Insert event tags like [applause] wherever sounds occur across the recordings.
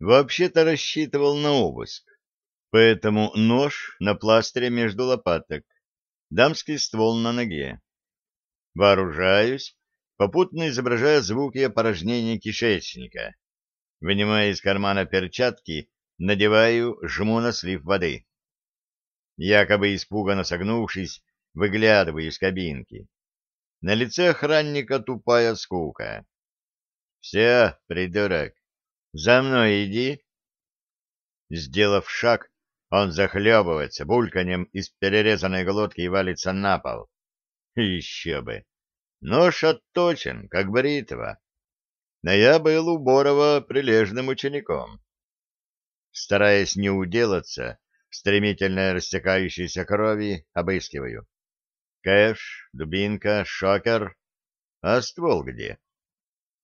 Вообще-то рассчитывал на обыск, поэтому нож на пластыре между лопаток, дамский ствол на ноге. Вооружаюсь, попутно изображая звуки опорожнения кишечника. Вынимая из кармана перчатки, надеваю, жму на слив воды. Якобы испуганно согнувшись, выглядываю из кабинки. На лице охранника тупая скука. «Все, придурок, за мной иди. Сделав шаг, он захлебывается бульканем из перерезанной глотки и валится на пол. Еще бы! Нож отточен, как бритва. Но я был у Борова прилежным учеником. Стараясь не уделаться, стремительно растекающейся крови обыскиваю. Кэш, дубинка, шокер. А ствол где?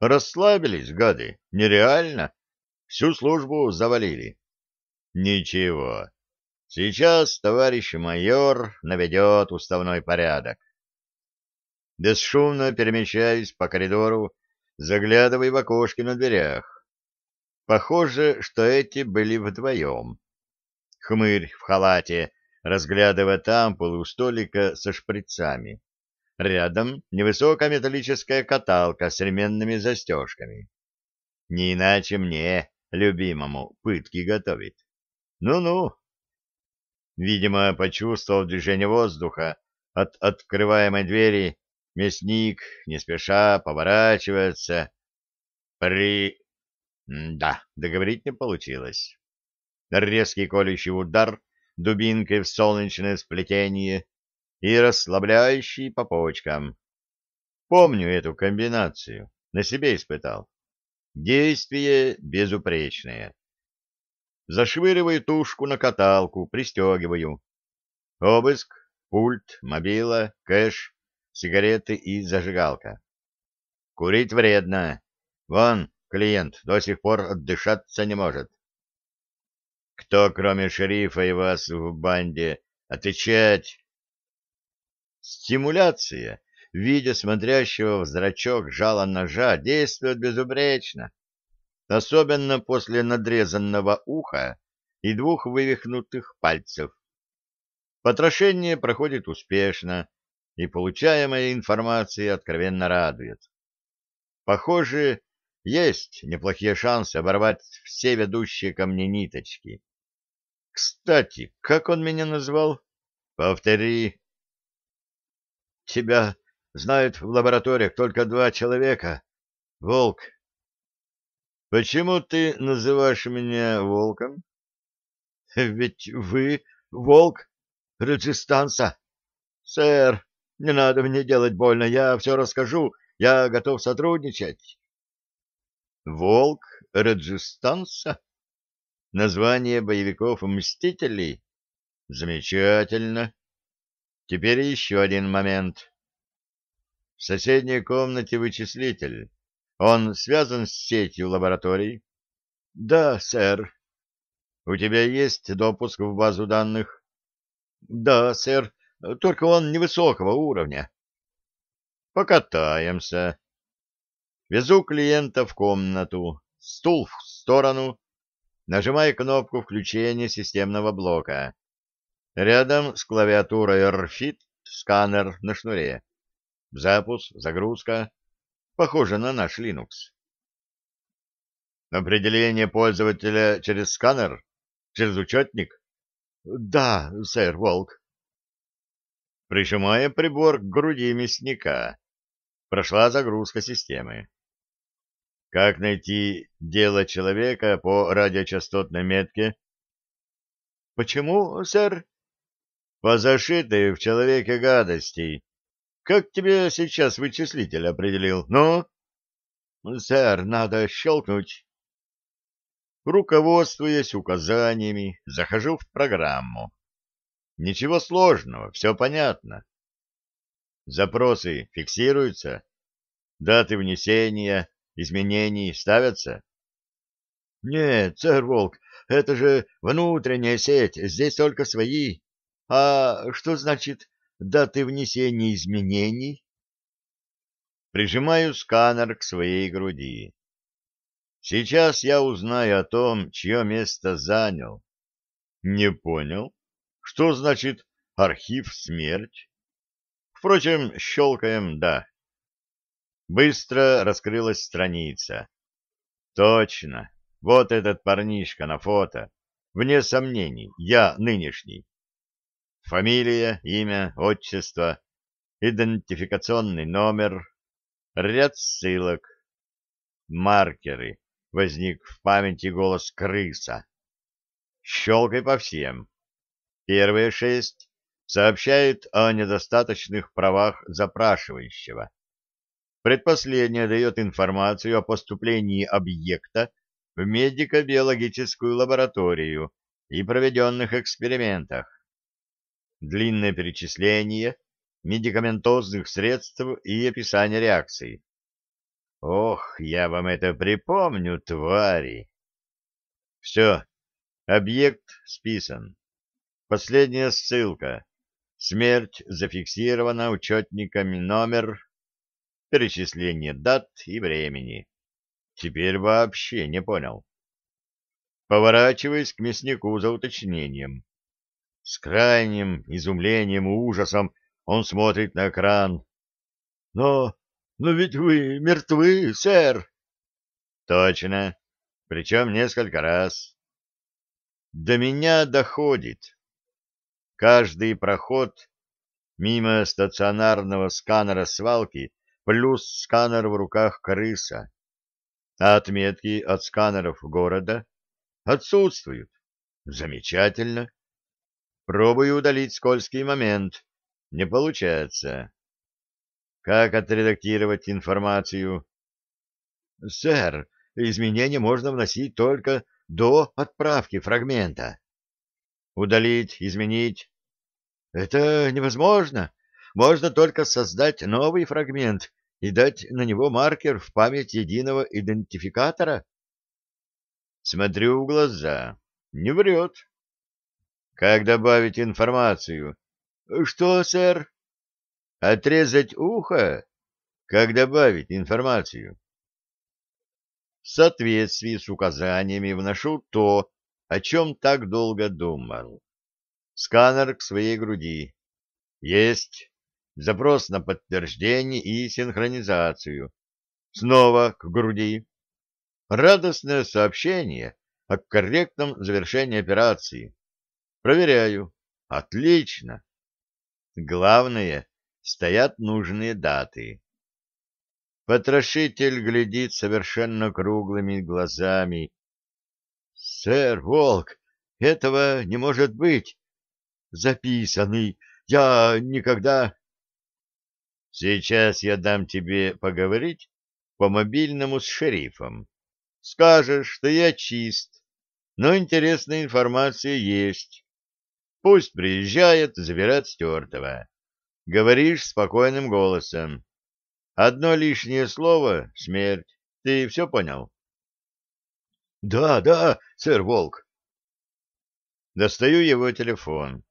Расслабились, гады, нереально. Всю службу завалили. Ничего. Сейчас товарищ майор наведет уставной порядок. Бесшумно перемещаюсь по коридору, заглядывая в окошки на дверях. Похоже, что эти были вдвоем. Хмырь в халате, разглядывает ампулы у столика со шприцами. Рядом невысокая металлическая каталка с ременными застежками. Не иначе мне любимому пытки готовит. Ну-ну. Видимо, почувствовав движение воздуха от открываемой двери, мясник, не спеша, поворачивается. При... Да, договорить не получилось. Резкий колющий удар дубинкой в солнечное сплетение и расслабляющий по почкам. Помню эту комбинацию, на себе испытал. Действие безупречное. Зашвыриваю тушку на каталку, пристегиваю. Обыск, пульт, мобила, кэш, сигареты и зажигалка. Курить вредно. Вон, клиент до сих пор отдышаться не может. Кто, кроме шерифа и вас в банде, отвечать? Стимуляция видя смотрящего в зрачок жало ножа, действует безупречно, особенно после надрезанного уха и двух вывихнутых пальцев. Потрошение проходит успешно, и получаемая информация откровенно радует. Похоже, есть неплохие шансы оборвать все ведущие ко мне ниточки. Кстати, как он меня назвал? Повтори. Тебя Знают в лабораториях только два человека. Волк. Почему ты называешь меня волком? [laughs] Ведь вы волк Раджистанса. Сэр, не надо мне делать больно, я все расскажу, я готов сотрудничать. Волк Раджистанса? Название боевиков-мстителей? Замечательно. Теперь еще один момент. В соседней комнате вычислитель. Он связан с сетью лабораторий? — Да, сэр. — У тебя есть допуск в базу данных? — Да, сэр, только он невысокого уровня. — Покатаемся. Везу клиента в комнату, стул в сторону, Нажимаю кнопку включения системного блока. Рядом с клавиатурой РФИТ сканер на шнуре. Запуск, загрузка. Похоже на наш Linux. Определение пользователя через сканер? Через учетник? Да, сэр Волк. Прижимая прибор к груди мясника, прошла загрузка системы. Как найти дело человека по радиочастотной метке? Почему, сэр? По зашитой в человеке гадостей как тебе сейчас вычислитель определил? Ну? ну? Сэр, надо щелкнуть. Руководствуясь указаниями, захожу в программу. Ничего сложного, все понятно. Запросы фиксируются? Даты внесения, изменений ставятся? Нет, сэр Волк, это же внутренняя сеть, здесь только свои. А что значит даты внесения изменений. Прижимаю сканер к своей груди. Сейчас я узнаю о том, чье место занял. Не понял, что значит архив смерть? Впрочем, щелкаем «да». Быстро раскрылась страница. Точно, вот этот парнишка на фото. Вне сомнений, я нынешний. Фамилия, имя, отчество, идентификационный номер, ряд ссылок, маркеры. Возник в памяти голос крыса. Щелкай по всем. Первые шесть сообщают о недостаточных правах запрашивающего. Предпоследняя дает информацию о поступлении объекта в медико-биологическую лабораторию и проведенных экспериментах длинное перечисление медикаментозных средств и описание реакции. Ох, я вам это припомню, твари! Все, объект списан. Последняя ссылка. Смерть зафиксирована учетниками номер, перечисление дат и времени. Теперь вообще не понял. Поворачиваясь к мяснику за уточнением. С крайним изумлением и ужасом он смотрит на экран. «Но... но ведь вы мертвы, сэр!» «Точно. Причем несколько раз». До меня доходит. Каждый проход мимо стационарного сканера свалки плюс сканер в руках крыса, а отметки от сканеров города отсутствуют. Замечательно. Пробую удалить скользкий момент. Не получается. Как отредактировать информацию? Сэр, изменения можно вносить только до отправки фрагмента. Удалить, изменить. Это невозможно. Можно только создать новый фрагмент и дать на него маркер в память единого идентификатора. Смотрю в глаза. Не врет. Как добавить информацию? Что, сэр? Отрезать ухо? Как добавить информацию? В соответствии с указаниями вношу то, о чем так долго думал. Сканер к своей груди. Есть. Запрос на подтверждение и синхронизацию. Снова к груди. Радостное сообщение о корректном завершении операции. Проверяю. Отлично. Главное, стоят нужные даты. Потрошитель глядит совершенно круглыми глазами. — Сэр Волк, этого не может быть. Записанный. Я никогда... — Сейчас я дам тебе поговорить по мобильному с шерифом. Скажешь, что я чист, но интересная информация есть. Пусть приезжает, забирать стертого. Говоришь спокойным голосом. Одно лишнее слово — смерть. Ты все понял? — Да, да, сэр Волк. Достаю его телефон.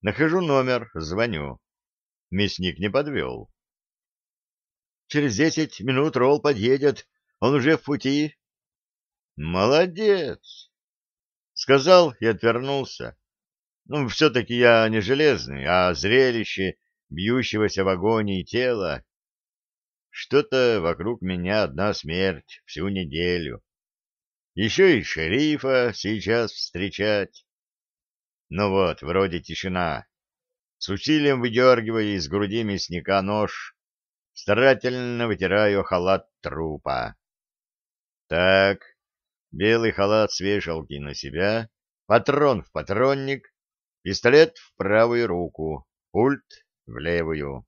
Нахожу номер, звоню. Мясник не подвел. — Через десять минут Ролл подъедет. Он уже в пути. — Молодец! — сказал и отвернулся. Ну, все-таки я не железный, а зрелище бьющегося в агонии тела. Что-то вокруг меня одна смерть всю неделю. Еще и шерифа сейчас встречать. Ну вот, вроде тишина. С усилием выдергивая из груди мясника нож, старательно вытираю халат трупа. Так, белый халат с вешалки на себя, патрон в патронник, Пистолет в правую руку, пульт в левую.